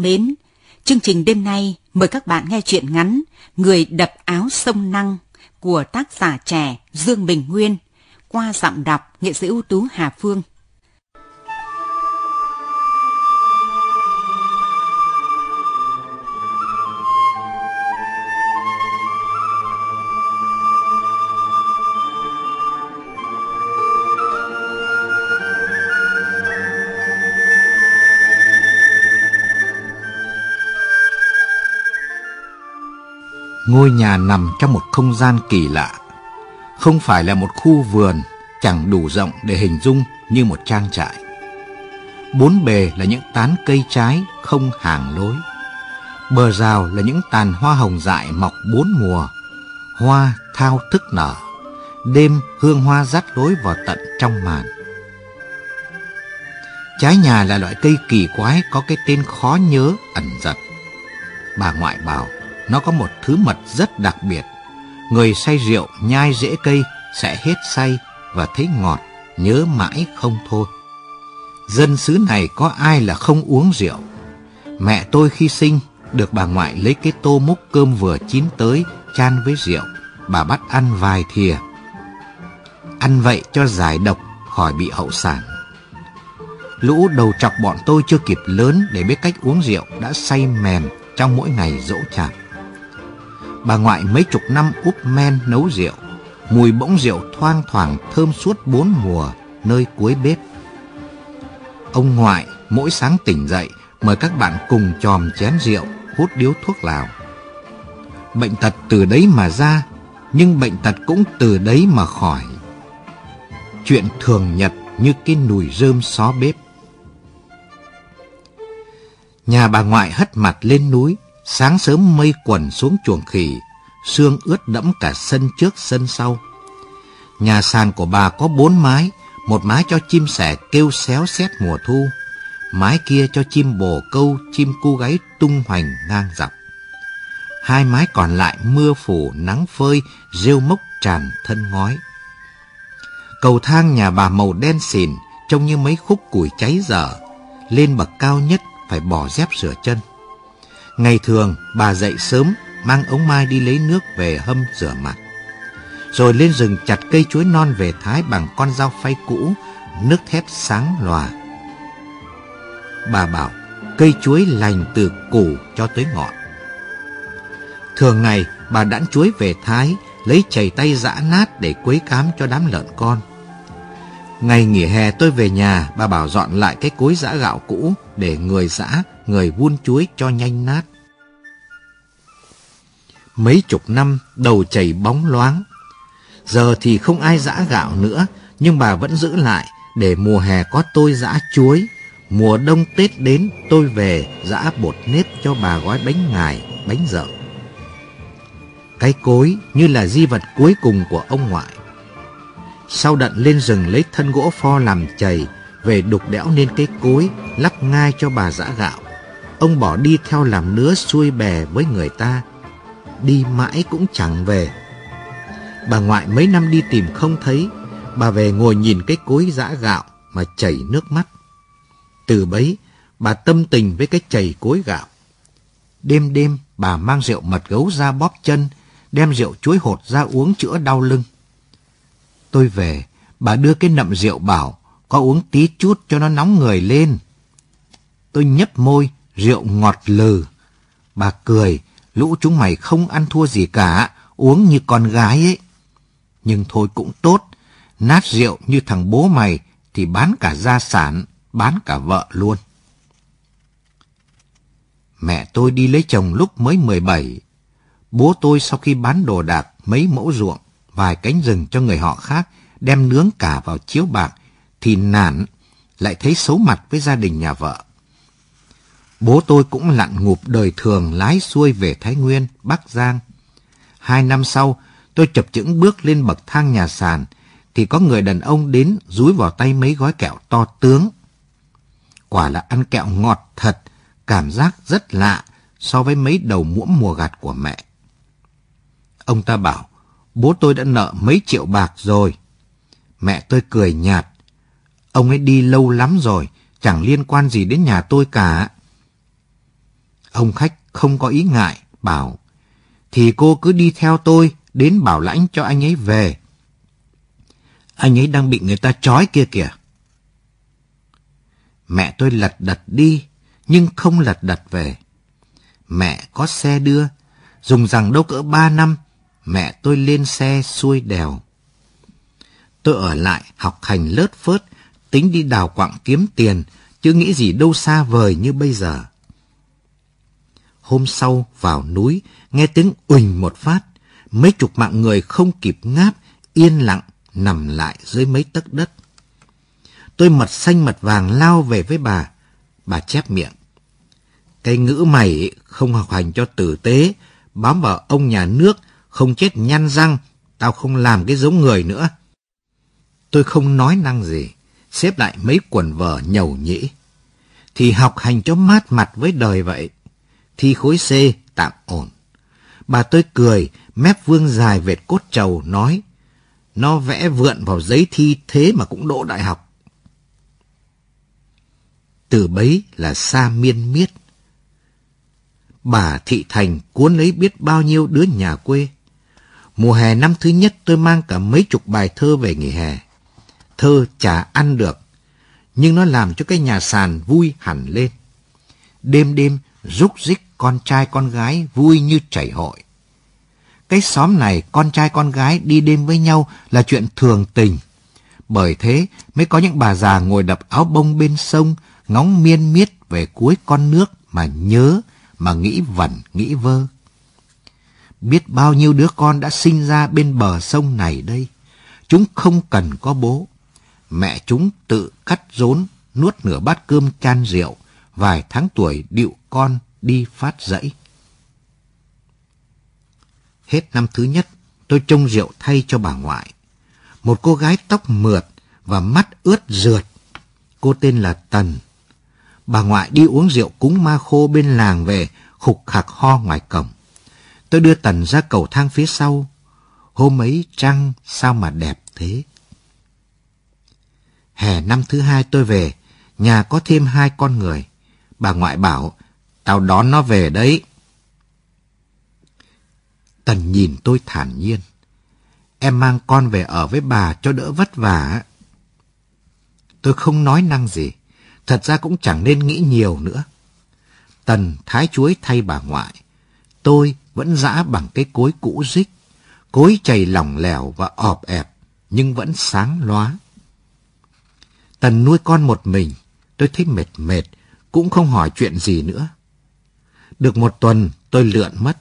Thân mến, chương trình đêm nay mời các bạn nghe chuyện ngắn Người đập áo sông Năng của tác giả trẻ Dương Bình Nguyên qua giọng đọc nghệ sĩ ưu tú Hà Phương. Ngôi nhà nằm trong một không gian kỳ lạ. Không phải là một khu vườn chẳng đủ rộng để hình dung như một trang trại. Bốn bề là những tán cây trái không hàng lối. Bờ rào là những tàn hoa hồng dại mọc bốn mùa, hoa thao thức nở. Đêm hương hoa rắt lối vào tận trong màn. Trái nhà là loại cây kỳ quái có cái tên khó nhớ ẩn giật. Bà ngoại bảo nó có một thứ mật rất đặc biệt. Người say rượu nhai rễ cây sẽ hết say và thấy ngọt, nhớ mãi không thôi. Dân xứ này có ai là không uống rượu. Mẹ tôi khi sinh được bà ngoại lấy cái tô múc cơm vừa chín tới chan với rượu. Bà bắt ăn vài thìa. Ăn vậy cho giải độc khỏi bị hậu sản. Lũ đầu chọc bọn tôi chưa kịp lớn để biết cách uống rượu đã say mềm trong mỗi ngày dỗ chạp bà ngoại mấy chục năm úp men nấu rượu. Mùi bỗng rượu thoang thoảng thơm suốt bốn mùa nơi cuối bếp. Ông ngoại mỗi sáng tỉnh dậy mời các bạn cùng chòm chén rượu, hút điếu thuốc lào. Bệnh tật từ đấy mà ra, nhưng bệnh tật cũng từ đấy mà khỏi. Chuyện thường nhật như cái nùi rơm xó bếp. Nhà bà ngoại hất mặt lên núi, Sáng sớm mây quần xuống chuồng khỉ, sương ướt đẫm cả sân trước sân sau. Nhà sàn của bà có bốn mái, một mái cho chim sẻ kêu xéo xét mùa thu, mái kia cho chim bồ câu, chim cu gáy tung hoành ngang dọc. Hai mái còn lại mưa phủ, nắng phơi, rêu mốc tràn thân ngói. Cầu thang nhà bà màu đen xỉn, trông như mấy khúc củi cháy dở. Lên bậc cao nhất phải bỏ dép sửa chân. Ngày thường, bà dậy sớm, mang ống mai đi lấy nước về hâm rửa mặt. Rồi lên rừng chặt cây chuối non về thái bằng con dao phay cũ, nước thép sáng lòa. Bà bảo, cây chuối lành từ củ cho tới ngọn. Thường ngày, bà đãn chuối về thái, lấy chảy tay giã nát để quấy cám cho đám lợn con. Ngày nghỉ hè tôi về nhà, bà bảo dọn lại cái cối giã gạo cũ để người giã, người vun chuối cho nhanh nát. Mấy chục năm đầu chảy bóng loáng. Giờ thì không ai giã gạo nữa, nhưng bà vẫn giữ lại để mùa hè có tôi giã chuối. Mùa đông Tết đến tôi về giã bột nếp cho bà gói bánh ngài, bánh dợ. Cái cối như là di vật cuối cùng của ông ngoại. Sau đận lên rừng lấy thân gỗ pho làm chày, về đục đẽo nên cái cối, lắp ngai cho bà giã gạo. Ông bỏ đi theo làm nứa xuôi bè với người ta, đi mãi cũng chẳng về. Bà ngoại mấy năm đi tìm không thấy, bà về ngồi nhìn cái cối giã gạo mà chảy nước mắt. Từ bấy, bà tâm tình với cái chảy cối gạo. Đêm đêm, bà mang rượu mật gấu ra bóp chân, đem rượu chuối hột ra uống chữa đau lưng. Tôi về, bà đưa cái nậm rượu bảo, có uống tí chút cho nó nóng người lên. Tôi nhấp môi, rượu ngọt lừ. Bà cười, lũ chúng mày không ăn thua gì cả, uống như con gái ấy. Nhưng thôi cũng tốt, nát rượu như thằng bố mày thì bán cả gia sản, bán cả vợ luôn. Mẹ tôi đi lấy chồng lúc mới 17. Bố tôi sau khi bán đồ đạc mấy mẫu ruộng, vài cánh rừng cho người họ khác, đem nướng cả vào chiếu bạc, thì nản, lại thấy xấu mặt với gia đình nhà vợ. Bố tôi cũng lặn ngụp đời thường lái xuôi về Thái Nguyên, Bắc Giang. Hai năm sau, tôi chập chững bước lên bậc thang nhà sàn, thì có người đàn ông đến rúi vào tay mấy gói kẹo to tướng. Quả là ăn kẹo ngọt thật, cảm giác rất lạ so với mấy đầu muỗng mùa gạt của mẹ. Ông ta bảo, bố tôi đã nợ mấy triệu bạc rồi. Mẹ tôi cười nhạt. Ông ấy đi lâu lắm rồi, chẳng liên quan gì đến nhà tôi cả. Ông khách không có ý ngại, bảo, thì cô cứ đi theo tôi đến bảo lãnh cho anh ấy về. Anh ấy đang bị người ta trói kia kìa. Mẹ tôi lật đật đi, nhưng không lật đật về. Mẹ có xe đưa, dùng rằng đâu cỡ ba năm, mẹ tôi lên xe xuôi đèo. Tôi ở lại học hành lớt phớt, tính đi đào quặng kiếm tiền, chứ nghĩ gì đâu xa vời như bây giờ. Hôm sau vào núi, nghe tiếng uỳnh một phát, mấy chục mạng người không kịp ngáp, yên lặng nằm lại dưới mấy tấc đất. Tôi mật xanh mật vàng lao về với bà. Bà chép miệng. Cái ngữ mày không học hành cho tử tế, bám vào ông nhà nước, không chết nhăn răng, tao không làm cái giống người nữa. Tôi không nói năng gì, xếp lại mấy quần vở nhầu nhĩ. Thì học hành cho mát mặt với đời vậy. Thi khối C tạm ổn. Bà tôi cười, mép vương dài vệt cốt trầu, nói nó vẽ vượn vào giấy thi thế mà cũng đỗ đại học. Từ bấy là xa miên miết. Bà Thị Thành cuốn lấy biết bao nhiêu đứa nhà quê. Mùa hè năm thứ nhất tôi mang cả mấy chục bài thơ về nghỉ hè. Thơ chả ăn được, nhưng nó làm cho cái nhà sàn vui hẳn lên. Đêm đêm rúc rích con trai con gái vui như chảy hội. Cái xóm này con trai con gái đi đêm với nhau là chuyện thường tình. Bởi thế mới có những bà già ngồi đập áo bông bên sông, ngóng miên miết về cuối con nước mà nhớ, mà nghĩ vẩn, nghĩ vơ. Biết bao nhiêu đứa con đã sinh ra bên bờ sông này đây. Chúng không cần có bố. Mẹ chúng tự cắt rốn, nuốt nửa bát cơm chan rượu, vài tháng tuổi điệu con đi phát dãy. Hết năm thứ nhất, tôi trông rượu thay cho bà ngoại. Một cô gái tóc mượt và mắt ướt rượt. Cô tên là Tần. Bà ngoại đi uống rượu cúng ma khô bên làng về, khục khạc ho ngoài cổng. Tôi đưa Tần ra cầu thang phía sau. Hôm ấy trăng sao mà đẹp thế. Hè năm thứ hai tôi về, nhà có thêm hai con người. Bà ngoại bảo, tao đón nó về đấy. Tần nhìn tôi thản nhiên. Em mang con về ở với bà cho đỡ vất vả. Tôi không nói năng gì. Thật ra cũng chẳng nên nghĩ nhiều nữa. Tần thái chuối thay bà ngoại. Tôi vẫn dã bằng cái cối cũ rích. Cối chày lỏng lẻo và ọp ẹp, nhưng vẫn sáng loá. Tần nuôi con một mình, tôi thấy mệt mệt, cũng không hỏi chuyện gì nữa. Được một tuần, tôi lượn mất.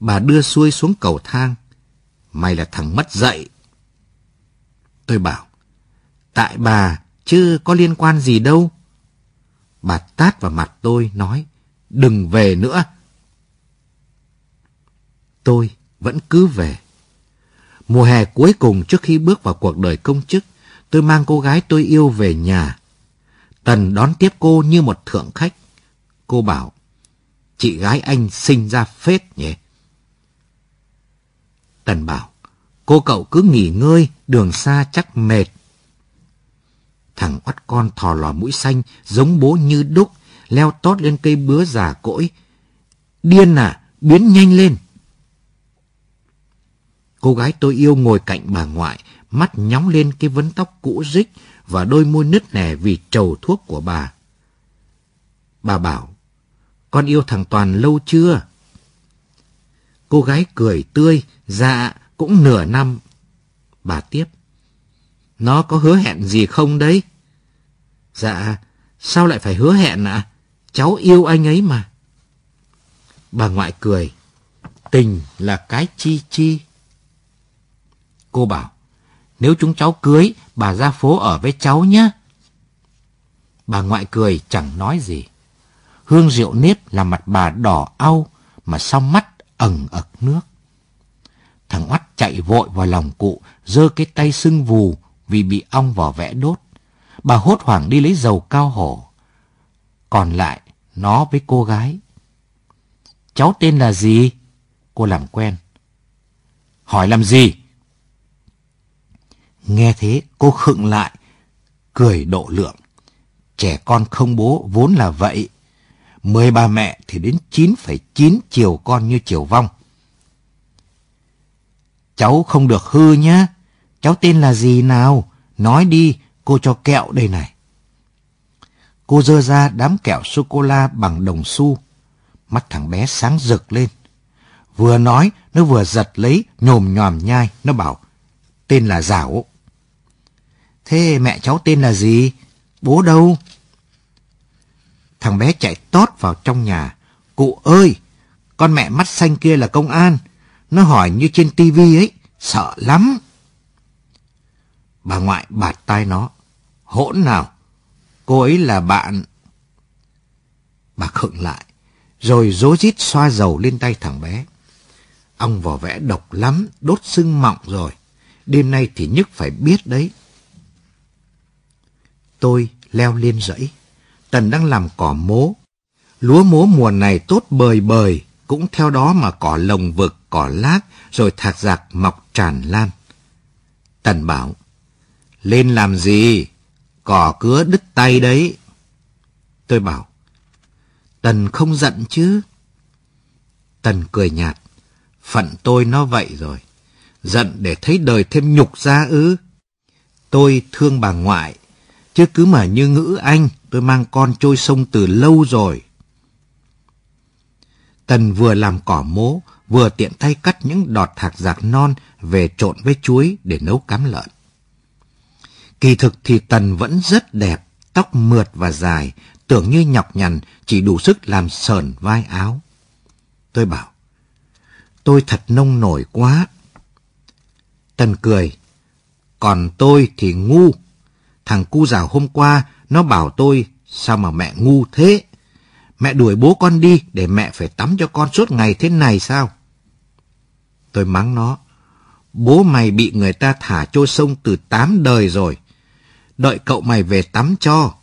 Bà đưa xuôi xuống cầu thang. Mày là thằng mất dạy. Tôi bảo, tại bà, chứ có liên quan gì đâu. Bà tát vào mặt tôi, nói, đừng về nữa. Tôi vẫn cứ về. Mùa hè cuối cùng trước khi bước vào cuộc đời công chức, tôi mang cô gái tôi yêu về nhà. Tần đón tiếp cô như một thượng khách. Cô bảo, chị gái anh sinh ra phết nhỉ? Tần bảo, cô cậu cứ nghỉ ngơi, đường xa chắc mệt. Thằng oắt con thò lò mũi xanh, giống bố như đúc, leo tót lên cây bứa già cỗi. Điên à, biến nhanh lên. Cô gái tôi yêu ngồi cạnh bà ngoại, mắt nhóng lên cái vấn tóc cũ rích và đôi môi nứt nẻ vì trầu thuốc của bà. Bà bảo, con yêu thằng Toàn lâu chưa? Cô gái cười tươi, dạ, cũng nửa năm. Bà tiếp. Nó có hứa hẹn gì không đấy? Dạ, sao lại phải hứa hẹn ạ? À? Cháu yêu anh ấy mà. Bà ngoại cười. Tình là cái chi chi. Cô bảo, nếu chúng cháu cưới, bà ra phố ở với cháu nhé. Bà ngoại cười chẳng nói gì. Hương rượu nếp làm mặt bà đỏ au, mà sau mắt ẩn ực nước. Thằng oắt chạy vội vào lòng cụ, giơ cái tay sưng vù vì bị ong vỏ vẽ đốt. Bà hốt hoảng đi lấy dầu cao hổ. Còn lại, nó với cô gái. Cháu tên là gì? Cô làm quen. Hỏi làm gì? Nghe thế, cô khựng lại, cười độ lượng. Trẻ con không bố vốn là vậy. Mười bà mẹ thì đến 9,9 chiều con như chiều vong. Cháu không được hư nhá. Cháu tên là gì nào? Nói đi, cô cho kẹo đây này. Cô dơ ra đám kẹo sô-cô-la bằng đồng xu. Mắt thằng bé sáng rực lên. Vừa nói, nó vừa giật lấy, nhồm nhòm nhai. Nó bảo, tên là Giảo. Thế mẹ cháu tên là gì? Bố đâu? Thằng bé chạy tót vào trong nhà. Cụ ơi, con mẹ mắt xanh kia là công an. Nó hỏi như trên tivi ấy, sợ lắm. Bà ngoại bạt tai nó. Hỗn nào, cô ấy là bạn. Bà khựng lại, rồi rối rít xoa dầu lên tay thằng bé. Ông vỏ vẽ độc lắm, đốt sưng mọng rồi. Đêm nay thì nhức phải biết đấy. Tôi leo lên rẫy. Tần đang làm cỏ mố. Lúa mố mùa này tốt bời bời, cũng theo đó mà cỏ lồng vực, cỏ lác, rồi thạc giặc mọc tràn lan. Tần bảo, lên làm gì? Cỏ cứa đứt tay đấy. Tôi bảo, Tần không giận chứ? Tần cười nhạt, phận tôi nó vậy rồi. Giận để thấy đời thêm nhục ra ư. Tôi thương bà ngoại, chứ cứ mà như ngữ anh, tôi mang con trôi sông từ lâu rồi. Tần vừa làm cỏ mố, vừa tiện tay cắt những đọt thạc giạc non về trộn với chuối để nấu cám lợn. Kỳ thực thì Tần vẫn rất đẹp, tóc mượt và dài, tưởng như nhọc nhằn, chỉ đủ sức làm sờn vai áo. Tôi bảo, tôi thật nông nổi quá. Tần cười, còn tôi thì ngu. Thằng cu rào hôm qua, nó bảo tôi, sao mà mẹ ngu thế? Mẹ đuổi bố con đi để mẹ phải tắm cho con suốt ngày thế này sao? Tôi mắng nó. Bố mày bị người ta thả trôi sông từ tám đời rồi. Đợi cậu mày về tắm cho.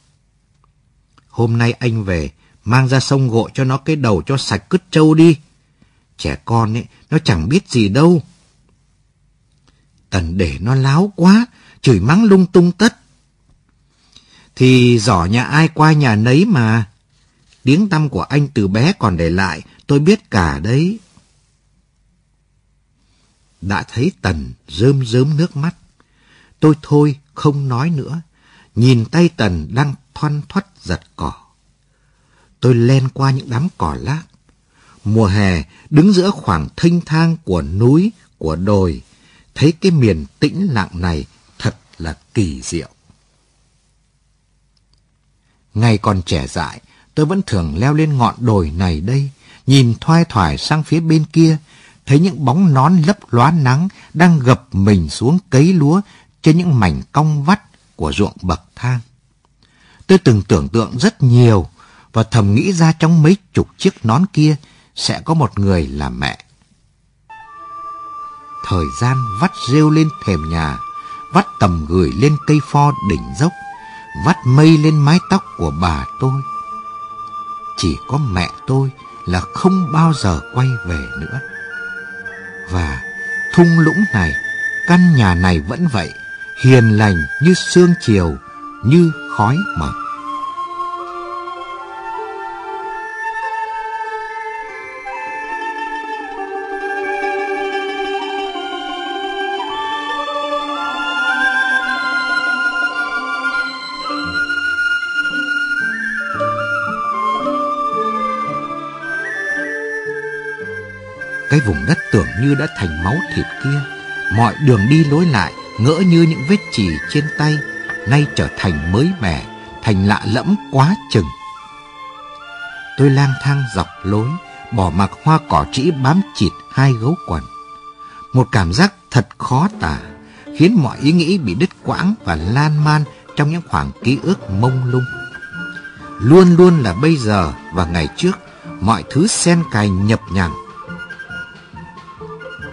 Hôm nay anh về, mang ra sông gội cho nó cái đầu cho sạch cứt trâu đi. Trẻ con ấy, nó chẳng biết gì đâu. Tần để nó láo quá, chửi mắng lung tung tất. Thì giỏ nhà ai qua nhà nấy mà. Tiếng tâm của anh từ bé còn để lại, tôi biết cả đấy. Đã thấy Tần rơm rớm nước mắt. Tôi thôi không nói nữa. Nhìn tay Tần đang thoăn thoắt giật cỏ. Tôi len qua những đám cỏ lác. Mùa hè đứng giữa khoảng thênh thang của núi, của đồi. Thấy cái miền tĩnh lặng này thật là kỳ diệu. Ngày còn trẻ dại, tôi vẫn thường leo lên ngọn đồi này đây, nhìn thoai thoải sang phía bên kia, thấy những bóng nón lấp lóa nắng đang gập mình xuống cấy lúa trên những mảnh cong vắt của ruộng bậc thang. Tôi từng tưởng tượng rất nhiều và thầm nghĩ ra trong mấy chục chiếc nón kia sẽ có một người là mẹ. Thời gian vắt rêu lên thềm nhà, vắt tầm gửi lên cây pho đỉnh dốc, vắt mây lên mái tóc của bà tôi. Chỉ có mẹ tôi là không bao giờ quay về nữa. Và thung lũng này, căn nhà này vẫn vậy, hiền lành như sương chiều, như khói mờ. Cái vùng đất tưởng như đã thành máu thịt kia, mọi đường đi lối lại ngỡ như những vết chỉ trên tay, nay trở thành mới mẻ, thành lạ lẫm quá chừng. Tôi lang thang dọc lối, bỏ mặc hoa cỏ trĩ bám chịt hai gấu quần. Một cảm giác thật khó tả, khiến mọi ý nghĩ bị đứt quãng và lan man trong những khoảng ký ức mông lung. Luôn luôn là bây giờ và ngày trước, mọi thứ xen cài nhập nhằng.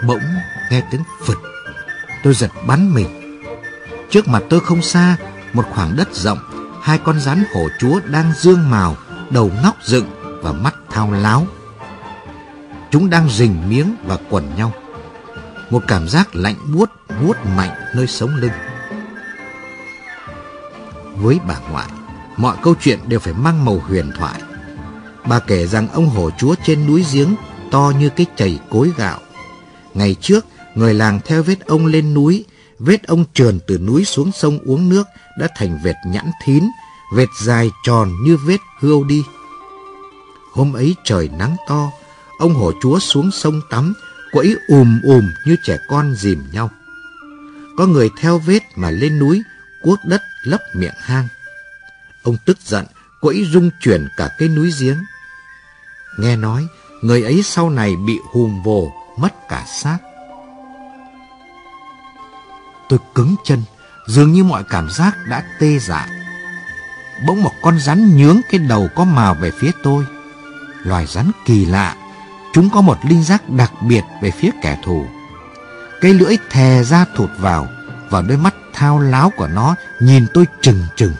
Bỗng nghe tiếng phật, tôi giật bắn mình. Trước mặt tôi không xa, một khoảng đất rộng, hai con rắn hổ chúa đang dương màu, đầu ngóc dựng và mắt thao láo. Chúng đang rình miếng và quần nhau. Một cảm giác lạnh buốt, buốt mạnh nơi sống lưng. Với bà ngoại, mọi câu chuyện đều phải mang màu huyền thoại. Bà kể rằng ông hổ chúa trên núi giếng to như cái chày cối gạo. Ngày trước, người làng theo vết ông lên núi, vết ông trườn từ núi xuống sông uống nước đã thành vệt nhãn thín, vệt dài tròn như vết hươu đi. Hôm ấy trời nắng to, ông hổ chúa xuống sông tắm, quẫy ùm ùm như trẻ con dìm nhau. Có người theo vết mà lên núi, cuốc đất lấp miệng hang. Ông tức giận, quẫy rung chuyển cả cái núi giếng. Nghe nói, người ấy sau này bị hùm vồ, mất cả xác. Tôi cứng chân, dường như mọi cảm giác đã tê dại. Bỗng một con rắn nhướng cái đầu có màu về phía tôi. Loài rắn kỳ lạ, chúng có một linh giác đặc biệt về phía kẻ thù. Cái lưỡi thè ra thụt vào, và đôi mắt thao láo của nó nhìn tôi trừng trừng.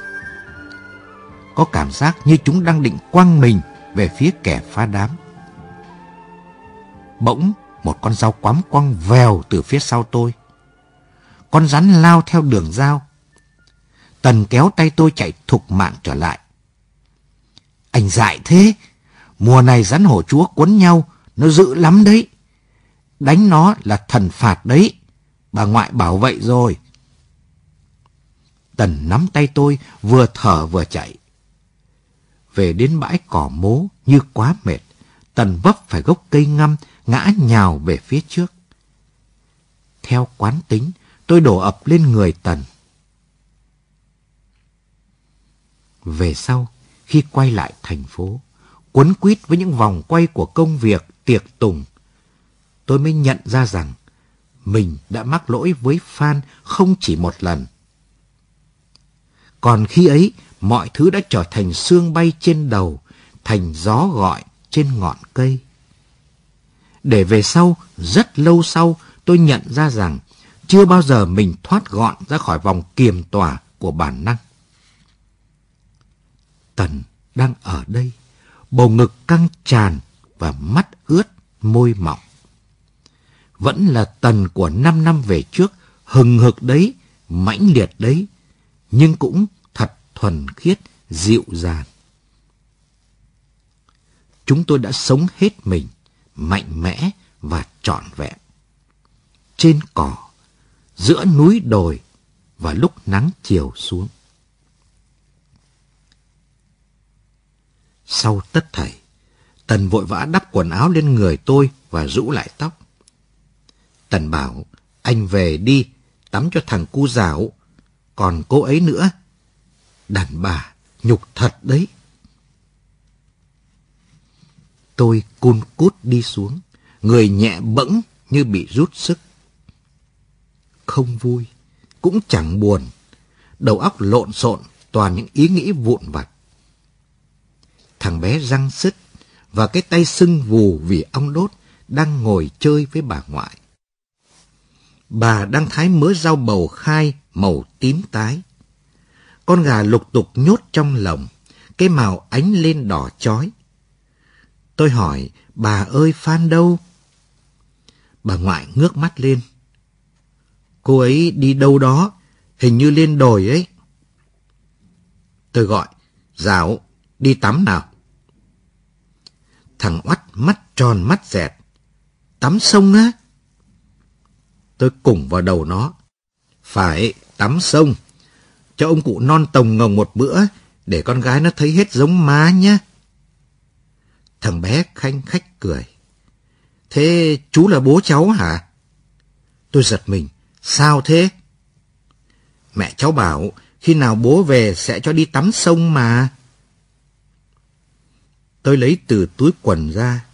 Có cảm giác như chúng đang định quăng mình về phía kẻ phá đám. Bỗng, một con dao quắm quăng vèo từ phía sau tôi. Con rắn lao theo đường dao. Tần kéo tay tôi chạy thục mạng trở lại. Anh dại thế, mùa này rắn hổ chúa quấn nhau, nó dữ lắm đấy. Đánh nó là thần phạt đấy, bà ngoại bảo vậy rồi. Tần nắm tay tôi, vừa thở vừa chạy. Về đến bãi cỏ mố như quá mệt, Tần vấp phải gốc cây ngâm ngã nhào về phía trước. Theo quán tính, tôi đổ ập lên người Tần. Về sau, khi quay lại thành phố, quấn quýt với những vòng quay của công việc, tiệc tùng, tôi mới nhận ra rằng mình đã mắc lỗi với Phan không chỉ một lần. Còn khi ấy, mọi thứ đã trở thành sương bay trên đầu, thành gió gọi trên ngọn cây. Để về sau, rất lâu sau, tôi nhận ra rằng chưa bao giờ mình thoát gọn ra khỏi vòng kiềm tỏa của bản năng. Tần đang ở đây, bầu ngực căng tràn và mắt ướt, môi mọng Vẫn là tần của năm năm về trước, hừng hực đấy, mãnh liệt đấy, nhưng cũng thật thuần khiết, dịu dàng. Chúng tôi đã sống hết mình, mạnh mẽ và trọn vẹn. Trên cỏ, giữa núi đồi và lúc nắng chiều xuống. Sau tất thảy, Tần vội vã đắp quần áo lên người tôi và rũ lại tóc. Tần bảo, anh về đi, tắm cho thằng cu dạo. Còn cô ấy nữa, đàn bà, nhục thật đấy. Tôi cun cút đi xuống, người nhẹ bẫng như bị rút sức. Không vui, cũng chẳng buồn, đầu óc lộn xộn toàn những ý nghĩ vụn vặt. Thằng bé răng sứt và cái tay sưng vù vì ong đốt đang ngồi chơi với bà ngoại. Bà đang thái mớ rau bầu khai màu tím tái. Con gà lục tục nhốt trong lồng, cái màu ánh lên đỏ chói. Tôi hỏi, bà ơi Phan đâu? Bà ngoại ngước mắt lên. Cô ấy đi đâu đó, hình như lên đồi ấy. Tôi gọi, dạo, đi tắm nào. Thằng oắt mắt tròn mắt dẹt. Tắm sông á? Tôi cùng vào đầu nó. Phải, tắm sông. Cho ông cụ non tồng ngồng một bữa, để con gái nó thấy hết giống má nhá. Thằng bé khanh khách cười. Thế chú là bố cháu hả? Tôi giật mình. Sao thế? Mẹ cháu bảo khi nào bố về sẽ cho đi tắm sông mà. Tôi lấy từ túi quần ra,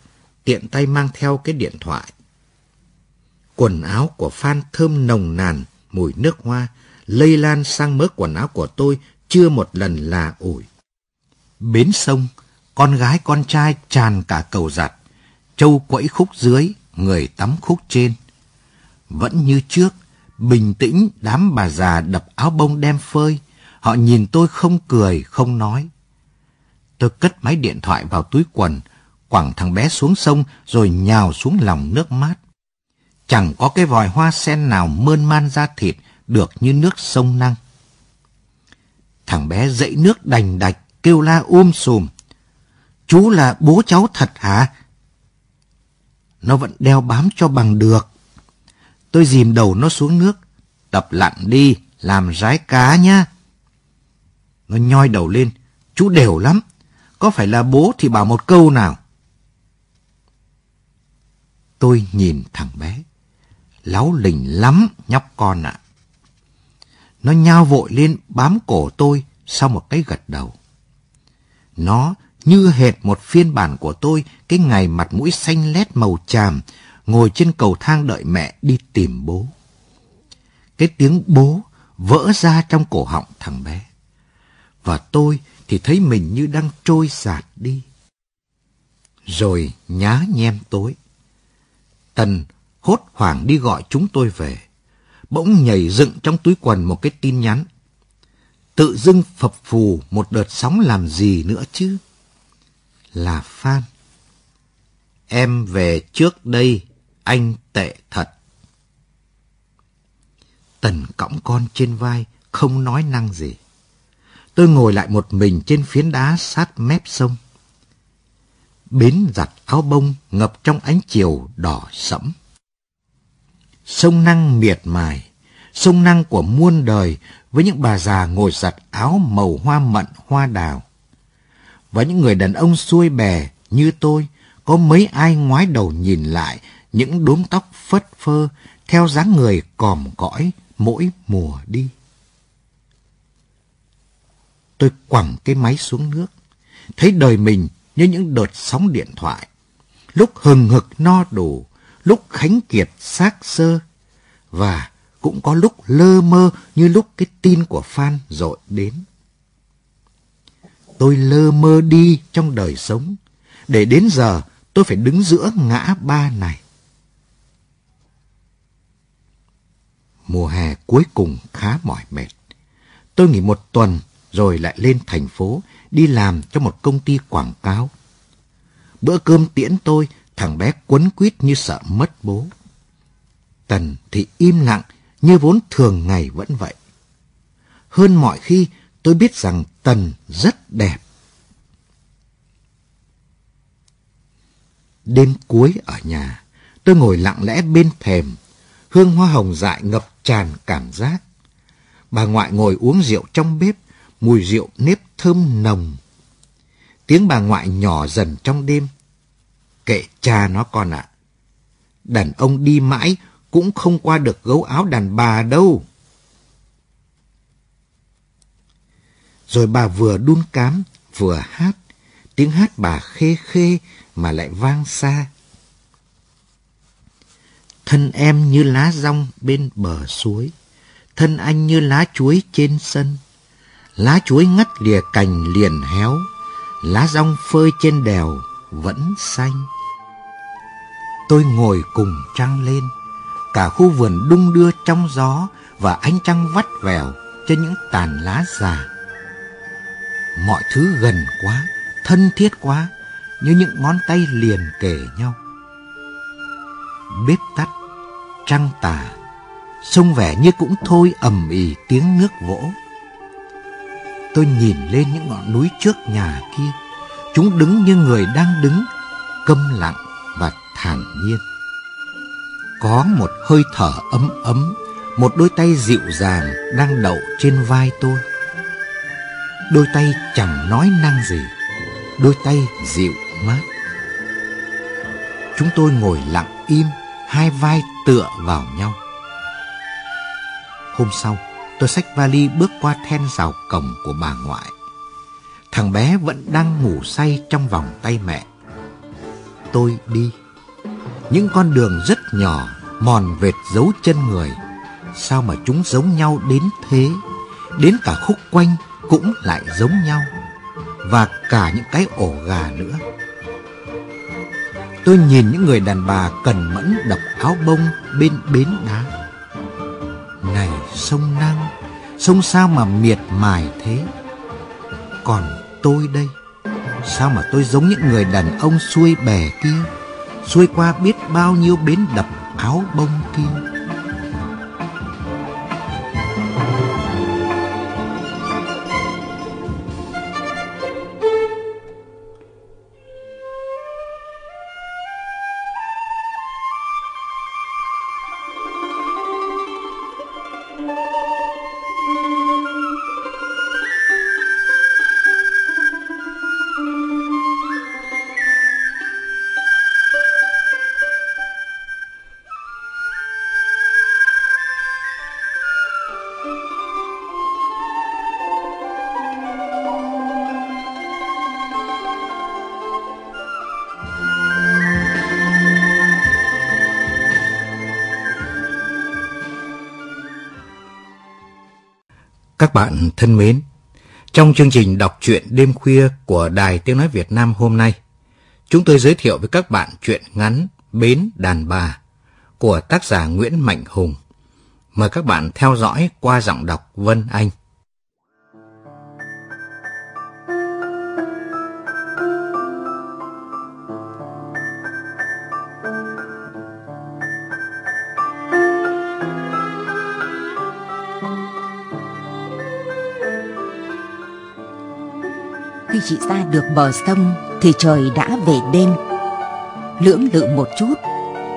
tiện tay mang theo cái điện thoại. Quần áo của Phan thơm nồng nàn, mùi nước hoa, lây lan sang mớ quần áo của tôi chưa một lần là ủi. Bến sông, con gái con trai tràn cả cầu giặt, châu quẫy khúc dưới, người tắm khúc trên. Vẫn như trước, bình tĩnh đám bà già đập áo bông đem phơi, họ nhìn tôi không cười, không nói. Tôi cất máy điện thoại vào túi quần, quẳng thằng bé xuống sông rồi nhào xuống lòng nước mát. Chẳng có cái vòi hoa sen nào mơn man ra thịt được như nước sông năng. Thằng bé dậy nước đành đạch, kêu la um sùm. Chú là bố cháu thật hả? Nó vẫn đeo bám cho bằng được. Tôi dìm đầu nó xuống nước. Tập lặn đi, làm rái cá nhá. Nó nhoi đầu lên. Chú đều lắm. Có phải là bố thì bảo một câu nào. Tôi nhìn thằng bé. Láu lình lắm, nhóc con ạ. Nó nhao vội lên bám cổ tôi sau một cái gật đầu. Nó như hệt một phiên bản của tôi cái ngày mặt mũi xanh lét màu tràm, ngồi trên cầu thang đợi mẹ đi tìm bố. Cái tiếng bố vỡ ra trong cổ họng thằng bé. Và tôi thì thấy mình như đang trôi giạt đi. Rồi nhá nhem tối. Tần hốt hoảng đi gọi chúng tôi về. Bỗng nhảy dựng trong túi quần một cái tin nhắn. Tự dưng phập phù một đợt sóng làm gì nữa chứ? Là Phan. Em về trước đây, anh tệ thật. Tần cõng con trên vai, không nói năng gì. Tôi ngồi lại một mình trên phiến đá sát mép sông. Bến giặt áo bông ngập trong ánh chiều đỏ sẫm. Sông năng miệt mài, sông năng của muôn đời với những bà già ngồi giặt áo màu hoa mận hoa đào. Và những người đàn ông xuôi bè như tôi, có mấy ai ngoái đầu nhìn lại những đốm tóc phất phơ theo dáng người còm cõi mỗi mùa đi. Tôi quẳng cái máy xuống nước, thấy đời mình như những đợt sóng điện thoại. Lúc hừng hực no đủ, lúc khánh kiệt xác sơ, và cũng có lúc lơ mơ như lúc cái tin của Phan dội đến. Tôi lơ mơ đi trong đời sống, để đến giờ tôi phải đứng giữa ngã ba này. Mùa hè cuối cùng khá mỏi mệt. Tôi nghỉ một tuần rồi lại lên thành phố đi làm cho một công ty quảng cáo. Bữa cơm tiễn tôi, thằng bé quấn quýt như sợ mất bố. Tần thì im lặng như vốn thường ngày vẫn vậy. Hơn mọi khi tôi biết rằng Tần rất đẹp. Đêm cuối ở nhà, tôi ngồi lặng lẽ bên thềm, hương hoa hồng dại ngập tràn cảm giác. Bà ngoại ngồi uống rượu trong bếp, mùi rượu nếp thơm nồng. Tiếng bà ngoại nhỏ dần trong đêm. Kệ cha nó con ạ. Đàn ông đi mãi cũng không qua được gấu áo đàn bà đâu. Rồi bà vừa đun cám, vừa hát. Tiếng hát bà khê khê mà lại vang xa. Thân em như lá rong bên bờ suối, thân anh như lá chuối trên sân. Lá chuối ngắt lìa cành liền héo, lá rong phơi trên đèo vẫn xanh. Tôi ngồi cùng trăng lên, cả khu vườn đung đưa trong gió và ánh trăng vắt vẻo trên những tàn lá già. Mọi thứ gần quá, thân thiết quá, như những ngón tay liền kề nhau. Bếp tắt, trăng tà, sông vẻ như cũng thôi ầm ỉ tiếng nước vỗ. Tôi nhìn lên những ngọn núi trước nhà kia, chúng đứng như người đang đứng, câm lặng và thản nhiên. Có một hơi thở ấm ấm, một đôi tay dịu dàng đang đậu trên vai tôi. Đôi tay chẳng nói năng gì, đôi tay dịu mát. Chúng tôi ngồi lặng im, hai vai tựa vào nhau. Hôm sau, tôi xách vali bước qua then rào cổng của bà ngoại. Thằng bé vẫn đang ngủ say trong vòng tay mẹ. Tôi đi. Những con đường rất nhỏ, mòn vệt dấu chân người. Sao mà chúng giống nhau đến thế? Đến cả khúc quanh cũng lại giống nhau. Và cả những cái ổ gà nữa. Tôi nhìn những người đàn bà cần mẫn đập áo bông bên bến đá. Này sông Năng, sông sao mà miệt mài thế? Còn tôi đây, sao mà tôi giống những người đàn ông xuôi bè kia, xuôi qua biết bao nhiêu bến đập áo bông kia? Bạn thân mến, trong chương trình đọc truyện đêm khuya của Đài Tiếng Nói Việt Nam hôm nay, chúng tôi giới thiệu với các bạn truyện ngắn Bến Đàn Bà của tác giả Nguyễn Mạnh Hùng. Mời các bạn theo dõi qua giọng đọc Vân Anh. Chị ra được bờ sông thì trời đã về đêm. Lưỡng lự một chút,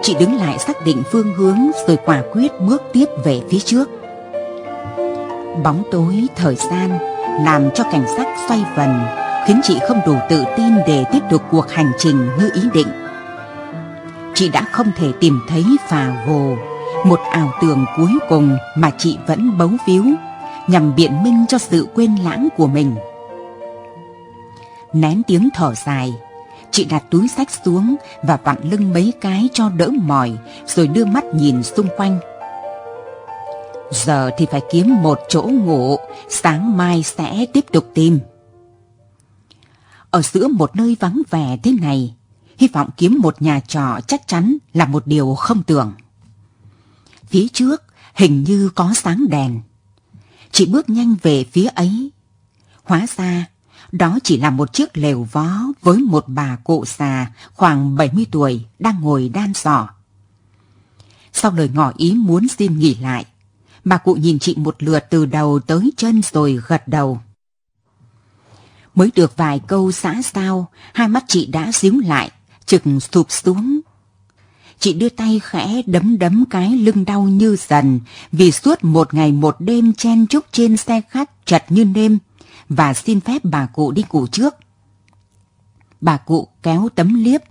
chị đứng lại xác định phương hướng rồi quả quyết bước tiếp về phía trước. Bóng tối thời gian làm cho cảnh sắc xoay vần khiến chị không đủ tự tin để tiếp tục cuộc hành trình như ý định. Chị đã không thể tìm thấy phà hồ, một ảo tưởng cuối cùng mà chị vẫn bấu víu nhằm biện minh cho sự quên lãng của mình nén tiếng thở dài. Chị đặt túi sách xuống và vặn lưng mấy cái cho đỡ mỏi, rồi đưa mắt nhìn xung quanh. Giờ thì phải kiếm một chỗ ngủ, sáng mai sẽ tiếp tục tìm. Ở giữa một nơi vắng vẻ thế này, hy vọng kiếm một nhà trọ chắc chắn là một điều không tưởng. Phía trước hình như có sáng đèn. Chị bước nhanh về phía ấy. Hóa ra đó chỉ là một chiếc lều vó với một bà cụ già khoảng 70 tuổi đang ngồi đan giỏ. Sau lời ngỏ ý muốn xin nghỉ lại, bà cụ nhìn chị một lượt từ đầu tới chân rồi gật đầu. Mới được vài câu xã sao, hai mắt chị đã díu lại, chực sụp xuống. Chị đưa tay khẽ đấm đấm cái lưng đau như dần vì suốt một ngày một đêm chen chúc trên xe khách chật như nêm và xin phép bà cụ đi ngủ trước. Bà cụ kéo tấm liếp.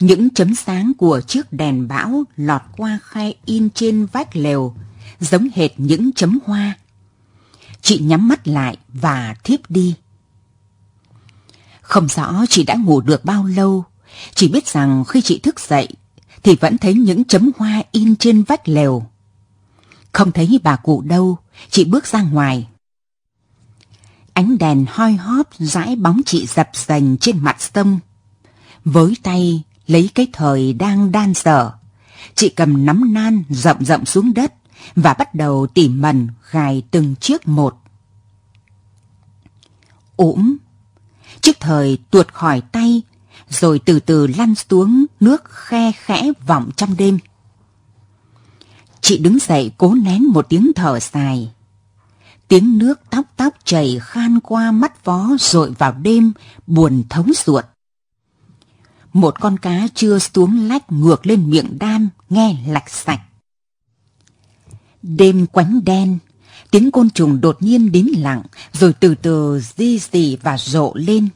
Những chấm sáng của chiếc đèn bão lọt qua khe in trên vách lều, giống hệt những chấm hoa. Chị nhắm mắt lại và thiếp đi. Không rõ chị đã ngủ được bao lâu, chỉ biết rằng khi chị thức dậy thì vẫn thấy những chấm hoa in trên vách lều. Không thấy bà cụ đâu, chị bước ra ngoài. Ánh đèn hoi hóp dãi bóng chị dập dành trên mặt sông. Với tay lấy cái thời đang đan dở, chị cầm nắm nan rậm rậm xuống đất và bắt đầu tỉ mẩn gài từng chiếc một. Ủm, chiếc thời tuột khỏi tay rồi từ từ lăn xuống nước khe khẽ vọng trong đêm. Chị đứng dậy cố nén một tiếng thở dài. Tiếng nước tóc tóc chảy khan qua mắt vó rội vào đêm, buồn thấu ruột. Một con cá chưa xuống lách ngược lên miệng đam, nghe lạch sạch. Đêm quánh đen, tiếng côn trùng đột nhiên đến lặng, rồi từ từ di dì và rộ lên.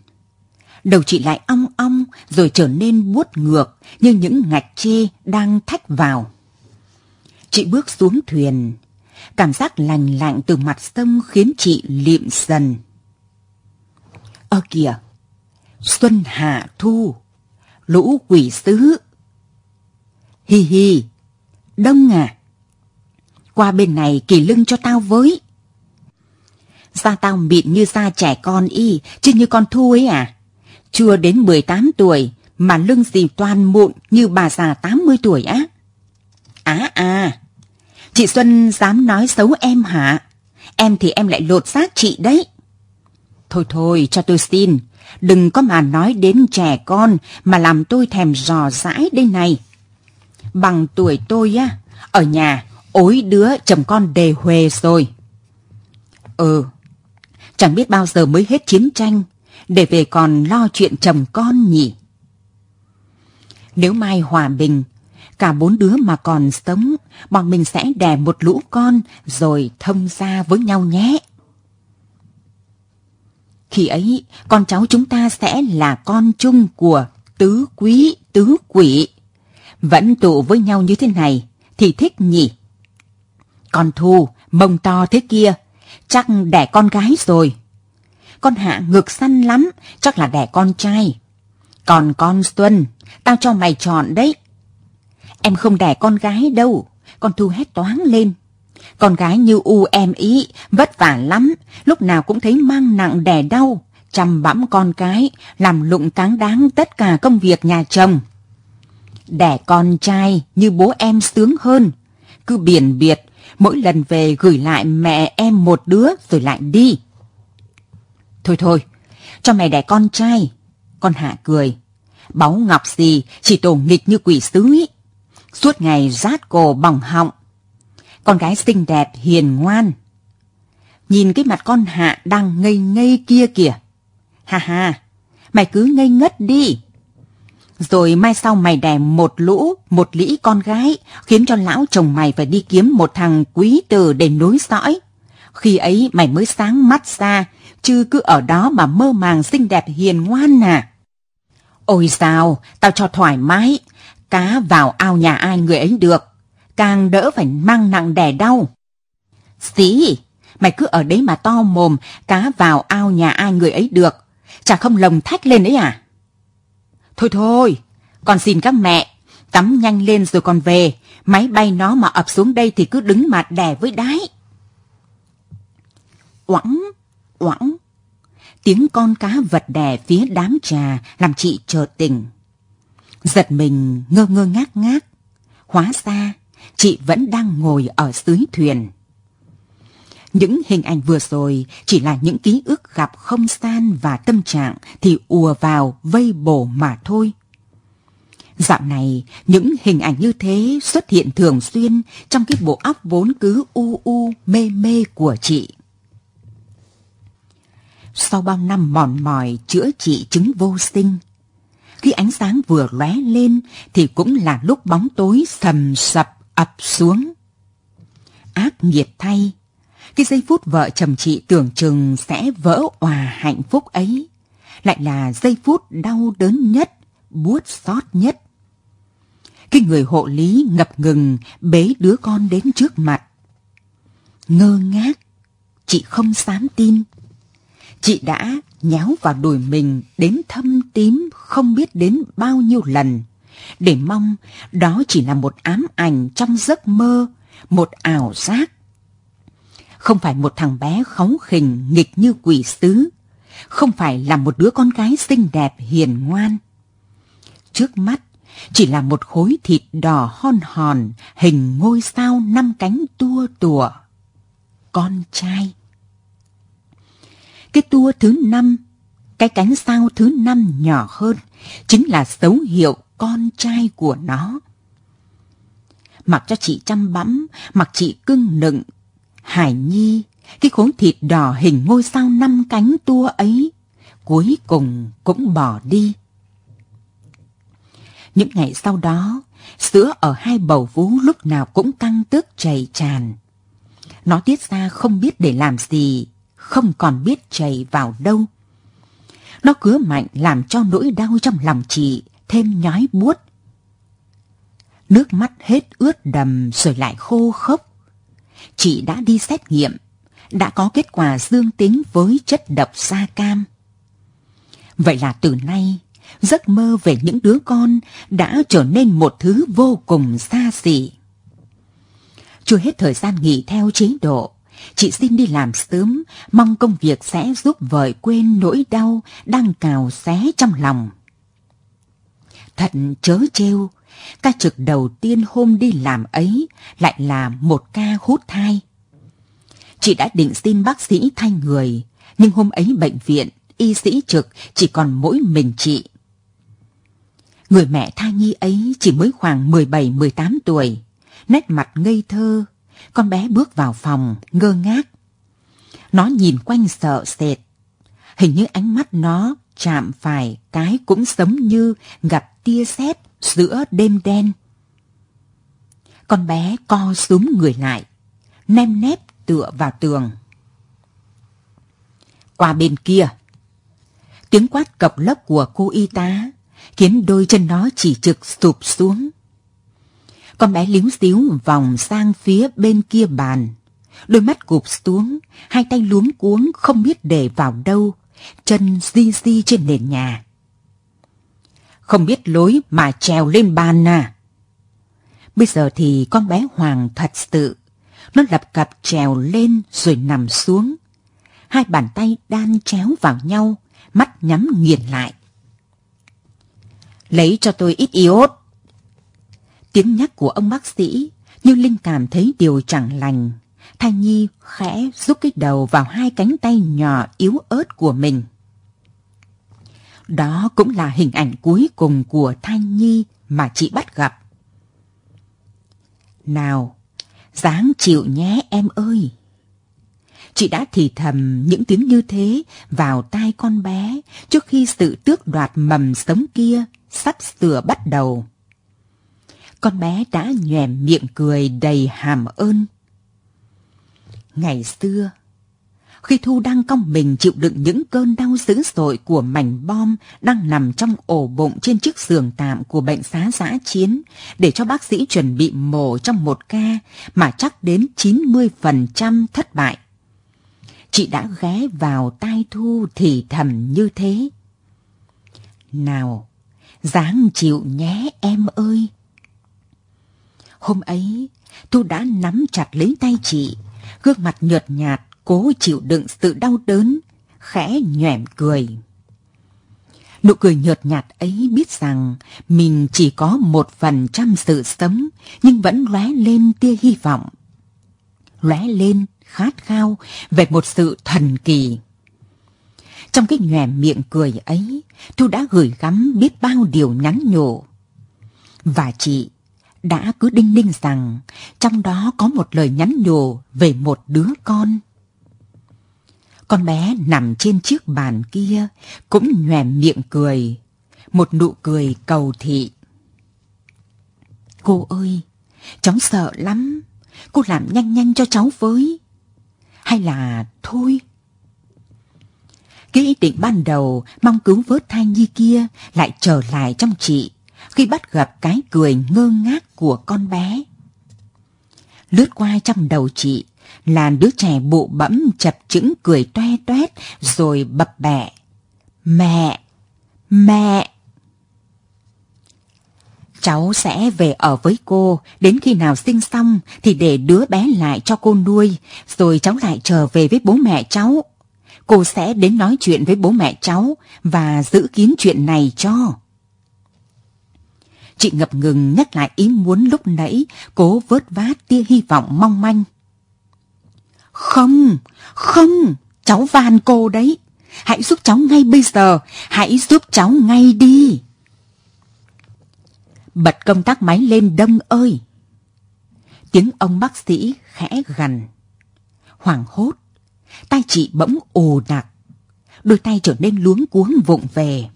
Đầu chị lại ong ong, rồi trở nên buốt ngược như những ngạch chê đang thách vào. Chị bước xuống thuyền, cảm giác lành lạnh từ mặt sông khiến chị liệm dần. Ơ kìa, xuân hạ thu, lũ quỷ sứ. Hi hi, đông à, qua bên này kỳ lưng cho tao với. Da tao mịn như da trẻ con y, chứ như con Thu ấy à. Chưa đến 18 tuổi mà lưng gì toàn mụn như bà già 80 tuổi á. Á à, chị Xuân dám nói xấu em hả? Em thì em lại lột xác chị đấy. Thôi thôi, cho tôi xin, đừng có mà nói đến trẻ con mà làm tôi thèm dò dãi đây này. Bằng tuổi tôi á, ở nhà, ối đứa chồng con đề huề rồi. Ừ, chẳng biết bao giờ mới hết chiến tranh, để về còn lo chuyện chồng con nhỉ. Nếu mai hòa bình, cả bốn đứa mà còn sống, bọn mình sẽ đẻ một lũ con rồi thông gia với nhau nhé. Khi ấy, con cháu chúng ta sẽ là con chung của tứ quý, tứ quỷ. Vẫn tụ với nhau như thế này, thì thích nhỉ? Con Thu, mông to thế kia, chắc đẻ con gái rồi. Con Hạ ngực săn lắm, chắc là đẻ con trai. Còn con Xuân, tao cho mày chọn đấy. Em không đẻ con gái đâu, con Thu hét toáng lên. Con gái như u em ý, vất vả lắm, lúc nào cũng thấy mang nặng đẻ đau, chăm bẵm con cái, làm lụng cáng đáng tất cả công việc nhà chồng. Đẻ con trai như bố em sướng hơn, cứ biển biệt, mỗi lần về gửi lại mẹ em một đứa rồi lại đi. Thôi thôi, cho mẹ đẻ con trai. Con Hạ cười. Báu ngọc gì, chỉ tổ nghịch như quỷ sứ ý. Suốt ngày rát cổ bỏng họng. Con gái xinh đẹp, hiền ngoan. Nhìn cái mặt con Hạ đang ngây ngây kia kìa. Ha ha, mày cứ ngây ngất đi. Rồi mai sau mày đẻ một lũ, một lĩ con gái, khiến cho lão chồng mày phải đi kiếm một thằng quý tử để nối dõi. Khi ấy mày mới sáng mắt ra, chứ cứ ở đó mà mơ màng xinh đẹp hiền ngoan à. Ôi sao, tao cho thoải mái, cá vào ao nhà ai người ấy được, càng đỡ phải mang nặng đẻ đau. Xí, mày cứ ở đấy mà to mồm, cá vào ao nhà ai người ấy được, chả không lồng thách lên đấy à? Thôi thôi, con xin các mẹ, tắm nhanh lên rồi còn về, máy bay nó mà ập xuống đây thì cứ đứng mà đè với đái. Oẵng, oẵng, tiếng con cá vật đè phía đám trà làm chị chợt tỉnh. Giật mình ngơ ngơ ngác ngác, hóa ra chị vẫn đang ngồi ở dưới thuyền. Những hình ảnh vừa rồi chỉ là những ký ức gặp không gian và tâm trạng thì ùa vào vây bổ mà thôi. Dạo này, những hình ảnh như thế xuất hiện thường xuyên trong cái bộ óc vốn cứ u u mê mê của chị. Sau bao năm mòn mỏi chữa trị chứng vô sinh, khi ánh sáng vừa lóe lên thì cũng là lúc bóng tối sầm sập ập xuống. Ác nghiệt thay, cái giây phút vợ chồng chị tưởng chừng sẽ vỡ òa hạnh phúc ấy, lại là giây phút đau đớn nhất, buốt xót nhất. Cái người hộ lý ngập ngừng bế đứa con đến trước mặt. Ngơ ngác, chị không dám tin. Chị đã nhéo vào đùi mình đến thâm tím không biết đến bao nhiêu lần, để mong đó chỉ là một ám ảnh trong giấc mơ, một ảo giác không phải một thằng bé kháu khỉnh nghịch như quỷ sứ, không phải là một đứa con gái xinh đẹp hiền ngoan. Trước mắt chỉ là một khối thịt đỏ hon hòn, hình ngôi sao năm cánh tua tủa. Con trai. Cái tua thứ năm, cái cánh sao thứ năm nhỏ hơn, chính là dấu hiệu con trai của nó. Mặc cho chị chăm bẵm, mặc chị cưng nựng, Hải Nhi, cái khối thịt đỏ hình ngôi sao năm cánh tua ấy, cuối cùng cũng bỏ đi. Những ngày sau đó, sữa ở hai bầu vú lúc nào cũng căng tức chảy tràn. Nó tiết ra không biết để làm gì, không còn biết chảy vào đâu. Nó cứa mạnh làm cho nỗi đau trong lòng chị thêm nhói buốt. Nước mắt hết ướt đầm rồi lại khô khốc chị đã đi xét nghiệm, đã có kết quả dương tính với chất độc da cam. Vậy là từ nay, giấc mơ về những đứa con đã trở nên một thứ vô cùng xa xỉ. Chưa hết thời gian nghỉ theo chế độ, chị xin đi làm sớm, mong công việc sẽ giúp vợ quên nỗi đau đang cào xé trong lòng. Thật chớ trêu, ca trực đầu tiên hôm đi làm ấy lại là một ca hút thai. Chị đã định xin bác sĩ thay người, nhưng hôm ấy bệnh viện, y sĩ trực chỉ còn mỗi mình chị. Người mẹ thai nhi ấy chỉ mới khoảng 17-18 tuổi, nét mặt ngây thơ. Con bé bước vào phòng, ngơ ngác. Nó nhìn quanh sợ sệt. Hình như ánh mắt nó chạm phải cái cũng giống như gặp tia sét giữa đêm đen. Con bé co súm người lại, nem nép tựa vào tường. Qua bên kia, tiếng quát cộc lốc của cô y tá khiến đôi chân nó chỉ trực sụp xuống. Con bé líu xíu vòng sang phía bên kia bàn. Đôi mắt gục xuống, hai tay luống cuống không biết để vào đâu, chân di di trên nền nhà. Không biết lối mà trèo lên bàn à. Bây giờ thì con bé Hoàng thật sự. Nó lập cặp trèo lên rồi nằm xuống. Hai bàn tay đan chéo vào nhau, mắt nhắm nghiền lại. Lấy cho tôi ít iốt. Tiếng nhắc của ông bác sĩ như Linh cảm thấy điều chẳng lành. Thanh Nhi khẽ rút cái đầu vào hai cánh tay nhỏ yếu ớt của mình. Đó cũng là hình ảnh cuối cùng của Thanh Nhi mà chị bắt gặp. Nào, dáng chịu nhé em ơi. Chị đã thì thầm những tiếng như thế vào tai con bé trước khi sự tước đoạt mầm sống kia sắp sửa bắt đầu. Con bé đã nhoèm miệng cười đầy hàm ơn. Ngày xưa, khi Thu đang cong mình chịu đựng những cơn đau dữ dội của mảnh bom đang nằm trong ổ bụng trên chiếc giường tạm của bệnh xá giã chiến để cho bác sĩ chuẩn bị mổ trong một ca mà chắc đến 90% thất bại. Chị đã ghé vào tai Thu thì thầm như thế. Nào, dáng chịu nhé em ơi. Hôm ấy, Thu đã nắm chặt lấy tay chị, gương mặt nhợt nhạt, cố chịu đựng sự đau đớn, khẽ nhoẻm cười. Nụ cười nhợt nhạt ấy biết rằng mình chỉ có một phần trăm sự sống, nhưng vẫn lóe lên tia hy vọng. Lóe lên khát khao về một sự thần kỳ. Trong cái nhoẻm miệng cười ấy, Thu đã gửi gắm biết bao điều nhắn nhủ. Và chị đã cứ đinh ninh rằng trong đó có một lời nhắn nhủ về một đứa con. Con bé nằm trên chiếc bàn kia cũng nhoẻm miệng cười, một nụ cười cầu thị. Cô ơi, cháu sợ lắm, cô làm nhanh nhanh cho cháu với. Hay là thôi? Cái ý định ban đầu mong cứu vớt thai nhi kia lại trở lại trong chị khi bắt gặp cái cười ngơ ngác của con bé. Lướt qua trong đầu chị là đứa trẻ bụ bẫm chập chững cười toe toét rồi bập bẹ. Mẹ! Mẹ! Cháu sẽ về ở với cô, đến khi nào sinh xong thì để đứa bé lại cho cô nuôi, rồi cháu lại trở về với bố mẹ cháu. Cô sẽ đến nói chuyện với bố mẹ cháu và giữ kín chuyện này cho. Chị ngập ngừng nhắc lại ý muốn lúc nãy, cố vớt vát tia hy vọng mong manh. Không, không, cháu van cô đấy. Hãy giúp cháu ngay bây giờ, hãy giúp cháu ngay đi. Bật công tắc máy lên đông ơi. Tiếng ông bác sĩ khẽ gằn. Hoàng hốt, tay chị bỗng ồ nặc. Đôi tay trở nên luống cuống vụng về.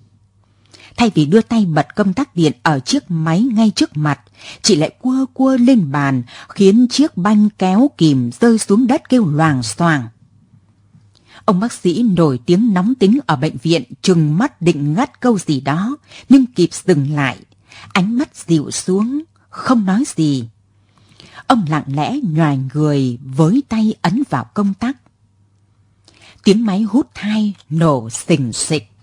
Thay vì đưa tay bật công tắc điện ở chiếc máy ngay trước mặt, chị lại quơ quơ lên bàn, khiến chiếc banh kéo kìm rơi xuống đất kêu loảng xoảng. Ông bác sĩ nổi tiếng nóng tính ở bệnh viện trừng mắt định ngắt câu gì đó, nhưng kịp dừng lại. Ánh mắt dịu xuống, không nói gì. ông lặng lẽ nhòi người với tay ấn vào công tắc. Tiếng máy hút thai nổ xình xịch.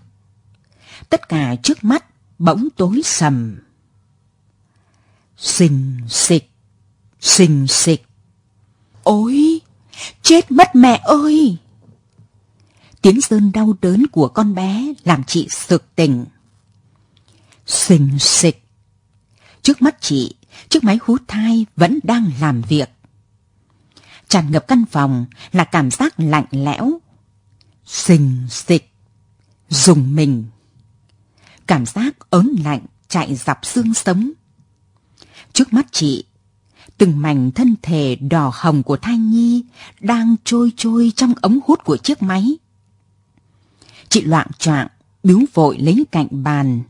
Tất cả trước mắt bỗng tối sầm. Xình xịch, xình xịch. Ôi, chết mất mẹ ơi! Tiếng sơn đau đớn của con bé làm chị sực tỉnh. Xình xịch. Trước mắt chị, chiếc máy hút thai vẫn đang làm việc. Tràn ngập căn phòng là cảm giác lạnh lẽo. Xình xịch. Dùng mình. Cảm giác ớn lạnh chạy dọc xương sống. Trước mắt chị, từng mảnh thân thể đỏ hồng của thai nhi đang trôi trôi trong ống hút của chiếc máy. Chị loạn choạng biếu vội lấy cạnh bàn.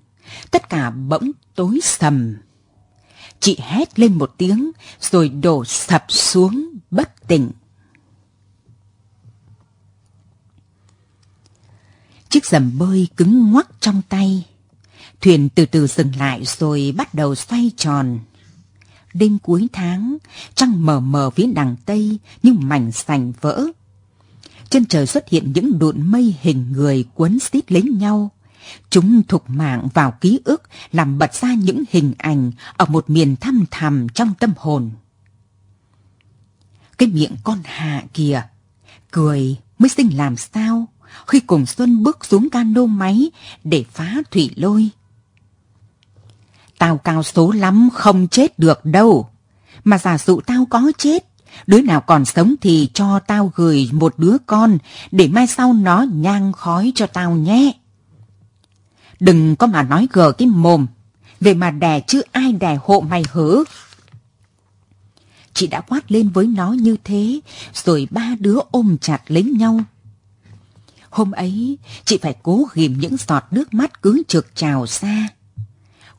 Tất cả bỗng tối sầm. Chị hét lên một tiếng rồi đổ sập xuống bất tỉnh. Chiếc dầm bơi cứng ngoắc trong tay. Thuyền từ từ dừng lại rồi bắt đầu xoay tròn. Đêm cuối tháng, trăng mờ mờ phía đằng Tây như mảnh sành vỡ. Trên trời xuất hiện những đụn mây hình người quấn xít lấy nhau. Chúng thục mạng vào ký ức làm bật ra những hình ảnh ở một miền thăm thầm trong tâm hồn. Cái miệng con hạ kìa, cười mới sinh làm sao khi cùng Xuân bước xuống cano máy để phá thủy lôi. Tao cao số lắm không chết được đâu. Mà giả dụ tao có chết, đứa nào còn sống thì cho tao gửi một đứa con để mai sau nó nhang khói cho tao nhé. Đừng có mà nói gờ cái mồm, về mà đè chứ ai đè hộ mày hử. Chị đã quát lên với nó như thế, rồi ba đứa ôm chặt lấy nhau. Hôm ấy, chị phải cố ghim những giọt nước mắt cứ trực trào xa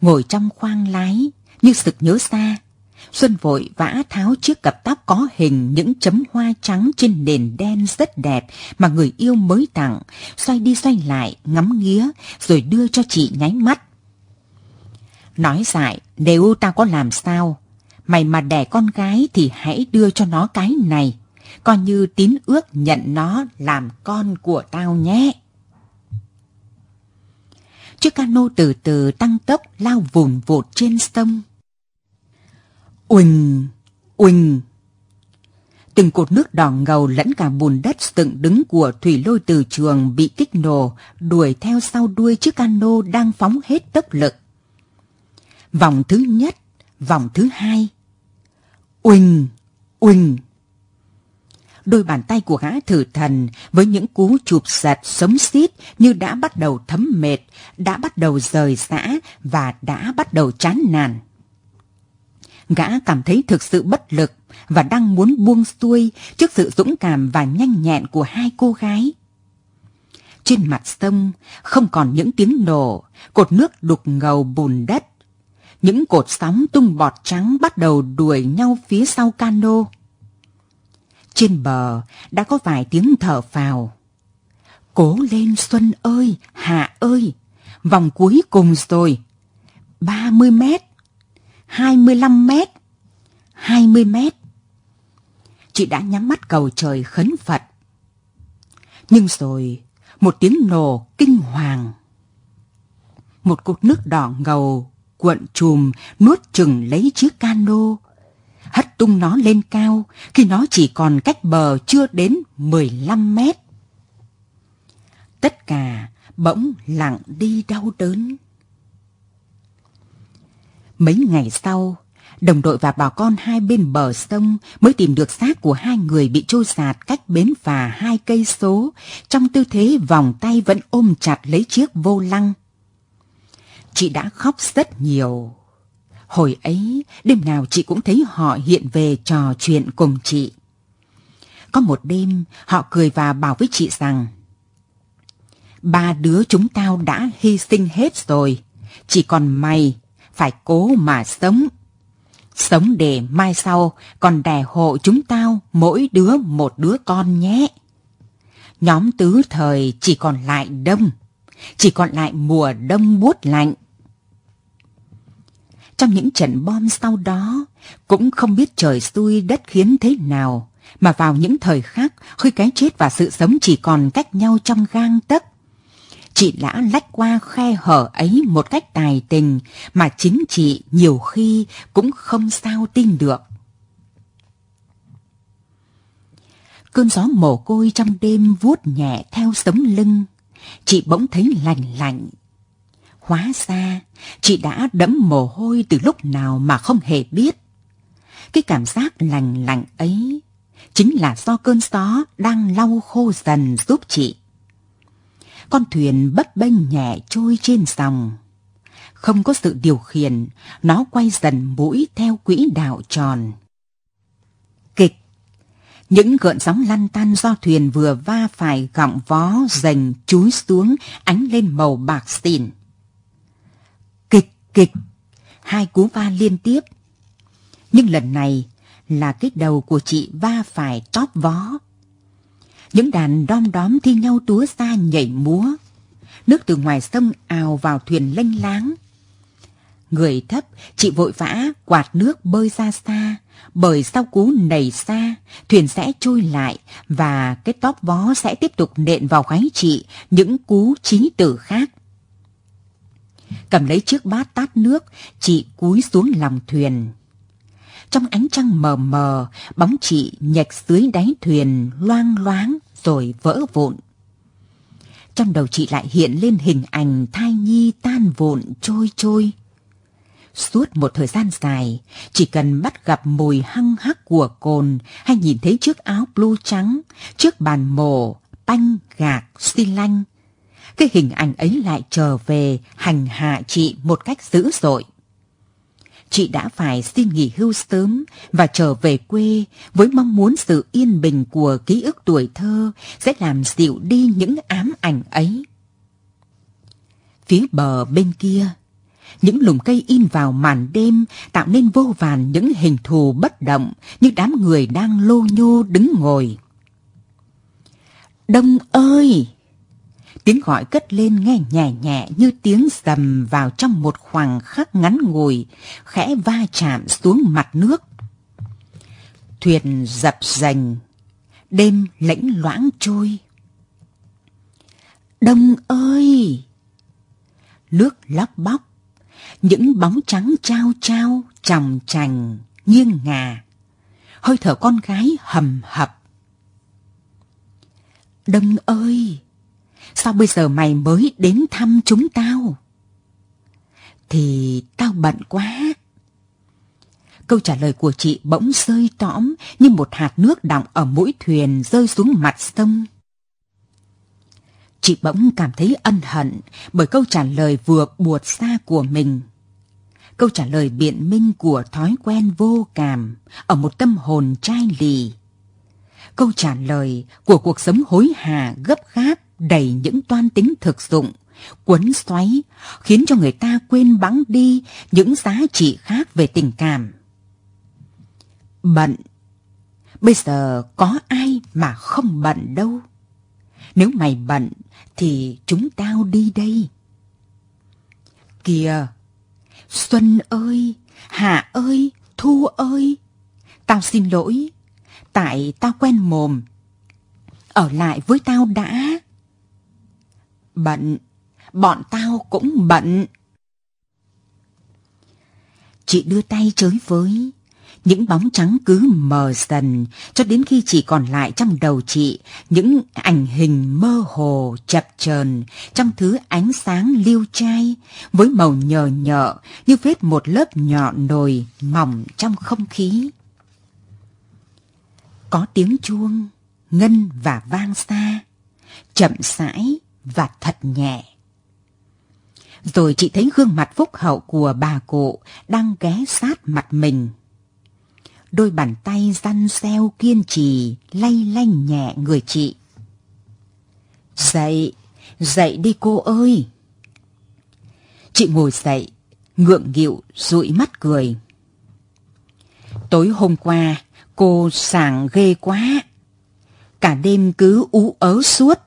ngồi trong khoang lái, như sực nhớ xa. Xuân vội vã tháo chiếc cặp tóc có hình những chấm hoa trắng trên nền đen rất đẹp mà người yêu mới tặng, xoay đi xoay lại, ngắm nghía, rồi đưa cho chị nháy mắt. Nói dại, nếu tao có làm sao, mày mà đẻ con gái thì hãy đưa cho nó cái này, coi như tín ước nhận nó làm con của tao nhé. Chiếc cano từ từ tăng tốc lao vùn vụt trên sông. Uỳnh, uỳnh. Từng cột nước đỏ ngầu lẫn cả bùn đất dựng đứng của thủy lôi từ trường bị kích nổ, đuổi theo sau đuôi chiếc cano đang phóng hết tốc lực. Vòng thứ nhất, vòng thứ hai. Uỳnh, uỳnh đôi bàn tay của gã thử thần với những cú chụp giật sống xít như đã bắt đầu thấm mệt, đã bắt đầu rời rã và đã bắt đầu chán nản. Gã cảm thấy thực sự bất lực và đang muốn buông xuôi trước sự dũng cảm và nhanh nhẹn của hai cô gái. Trên mặt sông không còn những tiếng nổ, cột nước đục ngầu bùn đất. Những cột sóng tung bọt trắng bắt đầu đuổi nhau phía sau cano. Trên bờ đã có vài tiếng thở phào. Cố lên Xuân ơi, Hạ ơi, vòng cuối cùng rồi. 30 mét, 25 mét, 20 mét. Chị đã nhắm mắt cầu trời khấn Phật. Nhưng rồi, một tiếng nổ kinh hoàng. Một cột nước đỏ ngầu cuộn chùm nuốt chừng lấy chiếc cano hất tung nó lên cao khi nó chỉ còn cách bờ chưa đến 15 mét. Tất cả bỗng lặng đi đau đớn. Mấy ngày sau, đồng đội và bà con hai bên bờ sông mới tìm được xác của hai người bị trôi sạt cách bến phà hai cây số, trong tư thế vòng tay vẫn ôm chặt lấy chiếc vô lăng. Chị đã khóc rất nhiều Hồi ấy, đêm nào chị cũng thấy họ hiện về trò chuyện cùng chị. Có một đêm, họ cười và bảo với chị rằng Ba đứa chúng tao đã hy sinh hết rồi, chỉ còn mày phải cố mà sống. Sống để mai sau còn đẻ hộ chúng tao mỗi đứa một đứa con nhé. Nhóm tứ thời chỉ còn lại đông, chỉ còn lại mùa đông buốt lạnh trong những trận bom sau đó, cũng không biết trời xui đất khiến thế nào, mà vào những thời khác khi cái chết và sự sống chỉ còn cách nhau trong gang tấc. Chị đã lách qua khe hở ấy một cách tài tình mà chính chị nhiều khi cũng không sao tin được. Cơn gió mồ côi trong đêm vuốt nhẹ theo sống lưng, chị bỗng thấy lạnh lạnh. Hóa ra, chị đã đẫm mồ hôi từ lúc nào mà không hề biết. Cái cảm giác lành lạnh ấy chính là do cơn gió đang lau khô dần giúp chị. Con thuyền bấp bênh nhẹ trôi trên dòng. Không có sự điều khiển, nó quay dần mũi theo quỹ đạo tròn. Kịch những gợn sóng lăn tan do thuyền vừa va phải gọng vó dành chúi xuống ánh lên màu bạc xỉn. Kịch hai cú va liên tiếp. Nhưng lần này là cái đầu của chị va phải tóp vó. Những đàn đom đóm thi nhau túa ra nhảy múa. Nước từ ngoài sông ào vào thuyền lênh láng. Người thấp, chị vội vã quạt nước bơi ra xa, bởi sau cú nảy xa, thuyền sẽ trôi lại và cái tóp vó sẽ tiếp tục nện vào gáy chị những cú chí tử khác. Cầm lấy chiếc bát tát nước, chị cúi xuống lòng thuyền. Trong ánh trăng mờ mờ, bóng chị nhạch dưới đáy thuyền loang loáng rồi vỡ vụn. Trong đầu chị lại hiện lên hình ảnh thai nhi tan vụn trôi trôi. Suốt một thời gian dài, chỉ cần bắt gặp mùi hăng hắc của cồn hay nhìn thấy chiếc áo blue trắng, chiếc bàn mổ, banh gạc, xi lanh, cái hình ảnh ấy lại trở về hành hạ chị một cách dữ dội. Chị đã phải xin nghỉ hưu sớm và trở về quê với mong muốn sự yên bình của ký ức tuổi thơ sẽ làm dịu đi những ám ảnh ấy. Phía bờ bên kia, những lùm cây in vào màn đêm tạo nên vô vàn những hình thù bất động như đám người đang lô nhô đứng ngồi. Đông ơi! Tiếng gọi cất lên nghe nhẹ nhẹ như tiếng dầm vào trong một khoảng khắc ngắn ngủi, khẽ va chạm xuống mặt nước. Thuyền dập dành, đêm lãnh loãng trôi. Đông ơi! Nước lóc bóc, những bóng trắng trao trao, tròng trành, nghiêng ngà. Hơi thở con gái hầm hập. Đông ơi! Sao bây giờ mày mới đến thăm chúng tao? Thì tao bận quá. Câu trả lời của chị bỗng rơi tõm như một hạt nước đọng ở mũi thuyền rơi xuống mặt sông. Chị bỗng cảm thấy ân hận bởi câu trả lời vừa buột xa của mình. Câu trả lời biện minh của thói quen vô cảm ở một tâm hồn trai lì. Câu trả lời của cuộc sống hối hả gấp gáp đầy những toan tính thực dụng, quấn xoáy, khiến cho người ta quên bẵng đi những giá trị khác về tình cảm. Bận. Bây giờ có ai mà không bận đâu. Nếu mày bận thì chúng tao đi đây. Kìa, Xuân ơi, Hạ ơi, Thu ơi, tao xin lỗi, tại tao quen mồm. Ở lại với tao đã. Bận, bọn tao cũng bận. Chị đưa tay chới với, những bóng trắng cứ mờ dần cho đến khi chỉ còn lại trong đầu chị những ảnh hình mơ hồ chập chờn trong thứ ánh sáng liêu trai với màu nhờ nhợ như vết một lớp nhọn nồi mỏng trong không khí. Có tiếng chuông, ngân và vang xa, chậm rãi và thật nhẹ. Rồi chị thấy gương mặt phúc hậu của bà cụ đang ghé sát mặt mình. Đôi bàn tay răn xeo kiên trì lay lanh nhẹ người chị. Dậy, dậy đi cô ơi. Chị ngồi dậy, ngượng nghịu dụi mắt cười. Tối hôm qua, cô sảng ghê quá. Cả đêm cứ ú ớ suốt,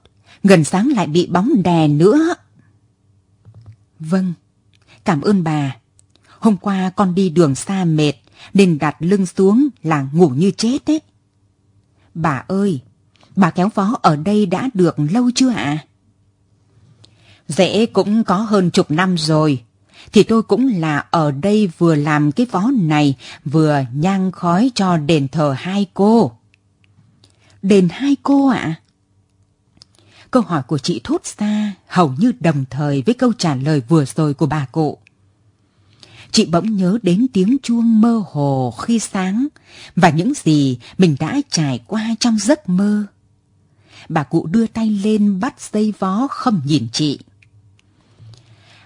gần sáng lại bị bóng đè nữa. Vâng, cảm ơn bà. Hôm qua con đi đường xa mệt, nên đặt lưng xuống là ngủ như chết đấy. Bà ơi, bà kéo vó ở đây đã được lâu chưa ạ? Dễ cũng có hơn chục năm rồi. Thì tôi cũng là ở đây vừa làm cái vó này, vừa nhang khói cho đền thờ hai cô. Đền hai cô ạ? Câu hỏi của chị thốt ra hầu như đồng thời với câu trả lời vừa rồi của bà cụ. Chị bỗng nhớ đến tiếng chuông mơ hồ khi sáng và những gì mình đã trải qua trong giấc mơ. Bà cụ đưa tay lên bắt dây vó không nhìn chị.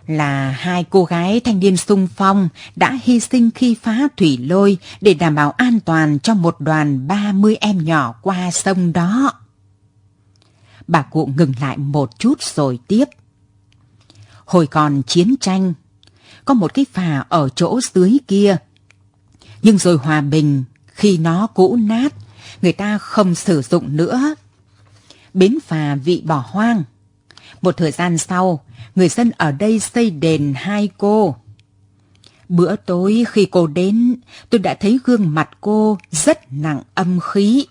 Là hai cô gái thanh niên sung phong đã hy sinh khi phá thủy lôi để đảm bảo an toàn cho một đoàn 30 em nhỏ qua sông đó. Bà cụ ngừng lại một chút rồi tiếp. Hồi còn chiến tranh, có một cái phà ở chỗ dưới kia. Nhưng rồi hòa bình, khi nó cũ nát, người ta không sử dụng nữa. Bến phà bị bỏ hoang. Một thời gian sau, người dân ở đây xây đền hai cô. Bữa tối khi cô đến, tôi đã thấy gương mặt cô rất nặng âm khí.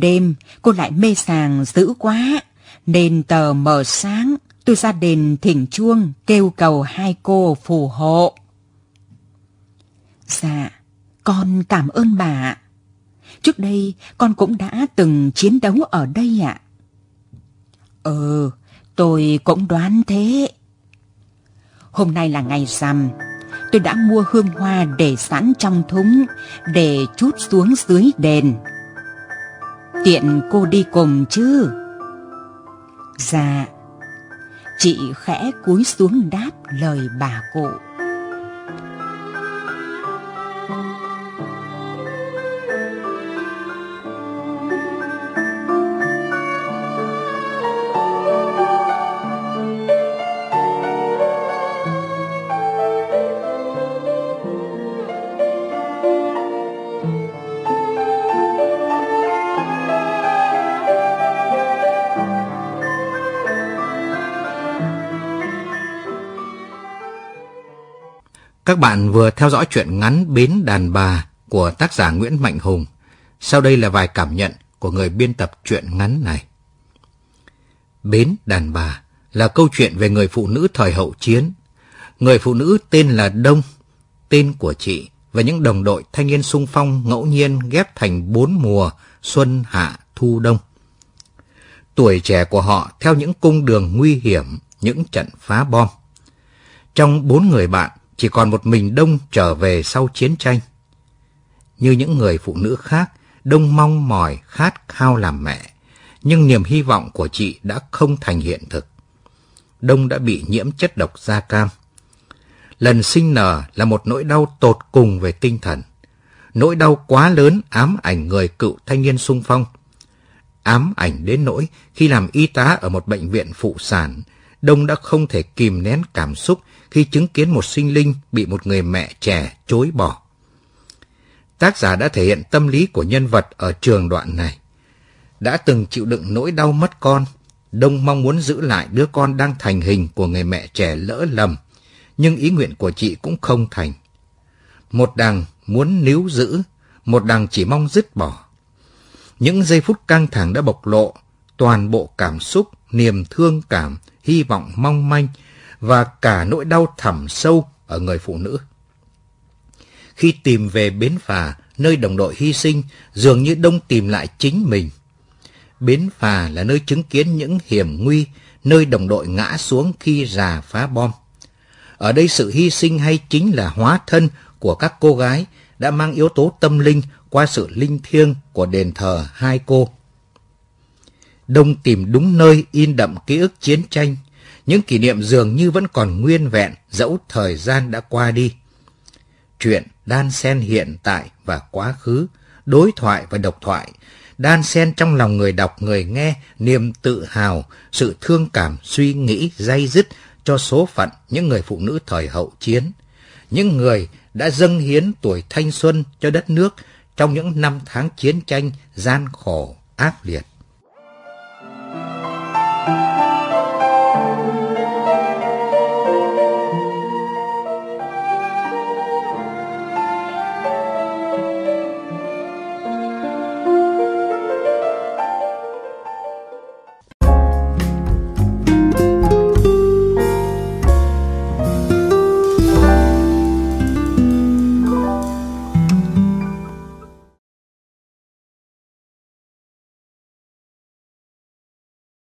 Đêm, cô lại mê sàng dữ quá, nên tờ mờ sáng, tôi ra đền thỉnh chuông kêu cầu hai cô phù hộ. Dạ, con cảm ơn bà. Trước đây con cũng đã từng chiến đấu ở đây ạ. Ừ, tôi cũng đoán thế. Hôm nay là ngày rằm, tôi đã mua hương hoa để sẵn trong thúng để chút xuống dưới đền. Tiện cô đi cùng chứ? Dạ. Chị khẽ cúi xuống đáp lời bà cụ. Bạn vừa theo dõi chuyện ngắn Bến Đàn Bà của tác giả Nguyễn Mạnh Hùng. Sau đây là vài cảm nhận của người biên tập truyện ngắn này. Bến Đàn Bà là câu chuyện về người phụ nữ thời hậu chiến. Người phụ nữ tên là Đông, tên của chị và những đồng đội thanh niên sung phong ngẫu nhiên ghép thành bốn mùa xuân, hạ, thu, đông. Tuổi trẻ của họ theo những cung đường nguy hiểm, những trận phá bom. Trong bốn người bạn, chỉ còn một mình Đông trở về sau chiến tranh. Như những người phụ nữ khác, Đông mong mỏi khát khao làm mẹ, nhưng niềm hy vọng của chị đã không thành hiện thực. Đông đã bị nhiễm chất độc da cam. Lần sinh nở là một nỗi đau tột cùng về tinh thần. Nỗi đau quá lớn ám ảnh người cựu thanh niên sung phong. Ám ảnh đến nỗi khi làm y tá ở một bệnh viện phụ sản, Đông đã không thể kìm nén cảm xúc khi chứng kiến một sinh linh bị một người mẹ trẻ chối bỏ. Tác giả đã thể hiện tâm lý của nhân vật ở trường đoạn này. Đã từng chịu đựng nỗi đau mất con, Đông mong muốn giữ lại đứa con đang thành hình của người mẹ trẻ lỡ lầm, nhưng ý nguyện của chị cũng không thành. Một đằng muốn níu giữ, một đằng chỉ mong dứt bỏ. Những giây phút căng thẳng đã bộc lộ toàn bộ cảm xúc, niềm thương cảm, hy vọng mong manh và cả nỗi đau thẳm sâu ở người phụ nữ. Khi tìm về bến phà, nơi đồng đội hy sinh, dường như Đông tìm lại chính mình. Bến phà là nơi chứng kiến những hiểm nguy, nơi đồng đội ngã xuống khi già phá bom. Ở đây sự hy sinh hay chính là hóa thân của các cô gái đã mang yếu tố tâm linh qua sự linh thiêng của đền thờ hai cô. Đông tìm đúng nơi in đậm ký ức chiến tranh, những kỷ niệm dường như vẫn còn nguyên vẹn dẫu thời gian đã qua đi. Chuyện đan xen hiện tại và quá khứ, đối thoại và độc thoại, đan xen trong lòng người đọc người nghe niềm tự hào, sự thương cảm suy nghĩ dây dứt cho số phận những người phụ nữ thời hậu chiến, những người đã dâng hiến tuổi thanh xuân cho đất nước trong những năm tháng chiến tranh gian khổ ác liệt.